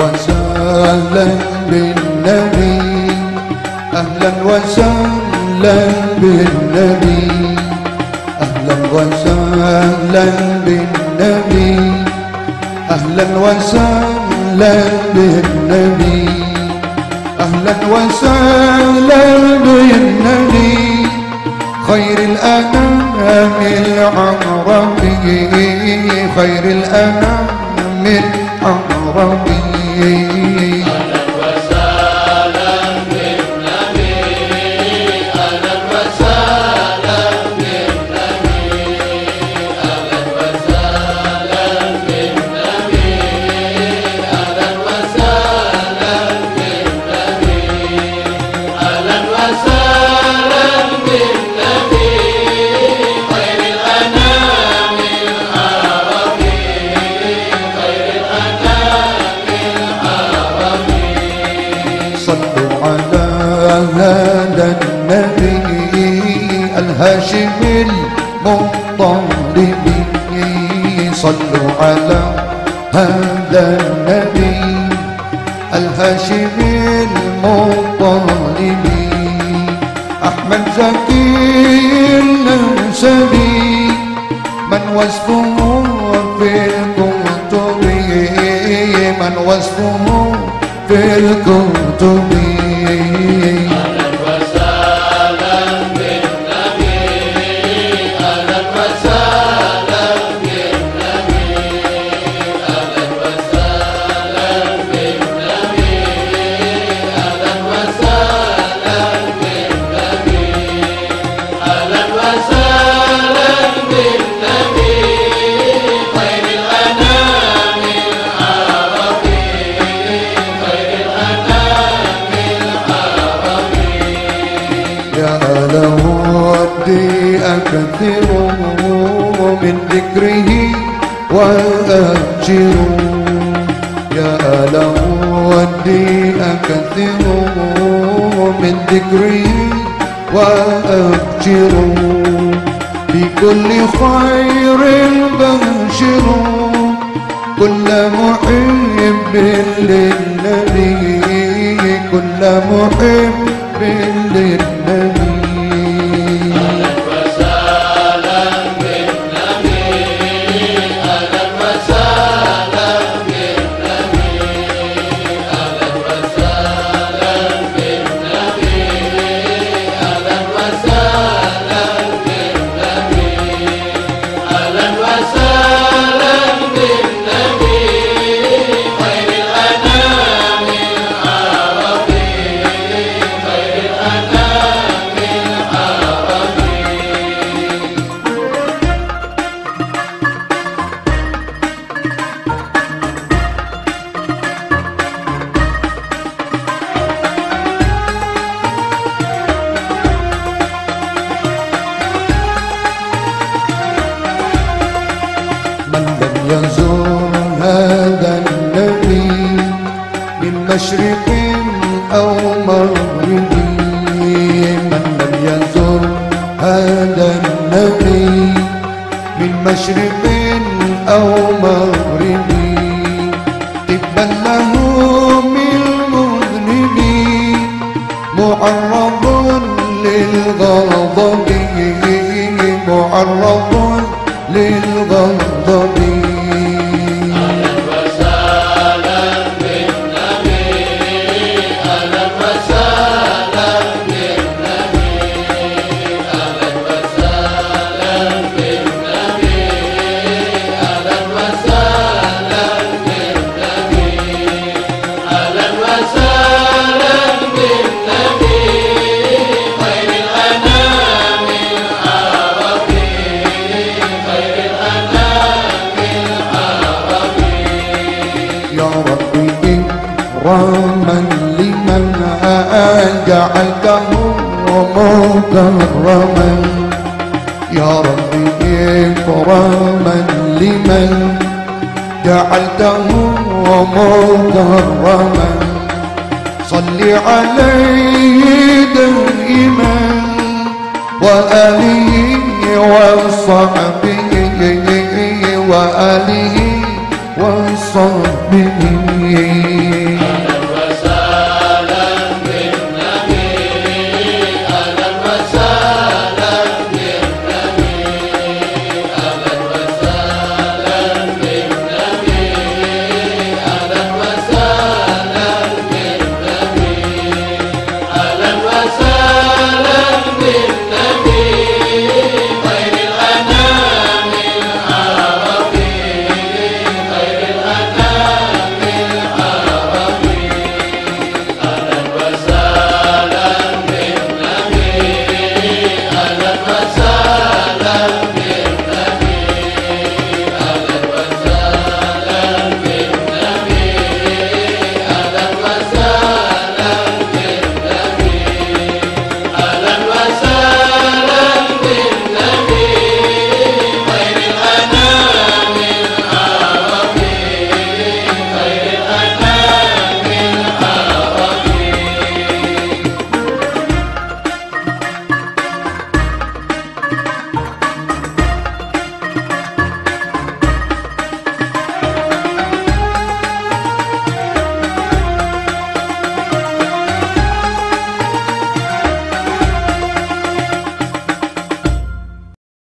وسهلا بالنبي. أهلا وسهلا بالنبي. أهلا وسهلا بالنبي. أهلا وسهلا بالنبي. أهلا وسهلا بالنبي. خير الأنام العربي. خير الأنام العربي. أهلا هذا النبي الهاشم المطلب. صلوا على هذا النبي الهاشم المطلب. أحمد زكي النسبي من وصفه في الكتب؟ من وصفه في الكتب. ودي أكثر من ذكره وأجر يا له ودي أكثر من ذكره وأجر بكل خير بشر كل محب للنبي. كل محب للنبي. يزور هذا النبي من مشرق أو مغرب. من لم يزور هذا النبي من مشرق أو مغرب. إكراما لمن جعلته مكرما. يا ربي إكراما لمن جعلته مكرما. صل عليه دائما وآله وصحبه وآله وصحبه.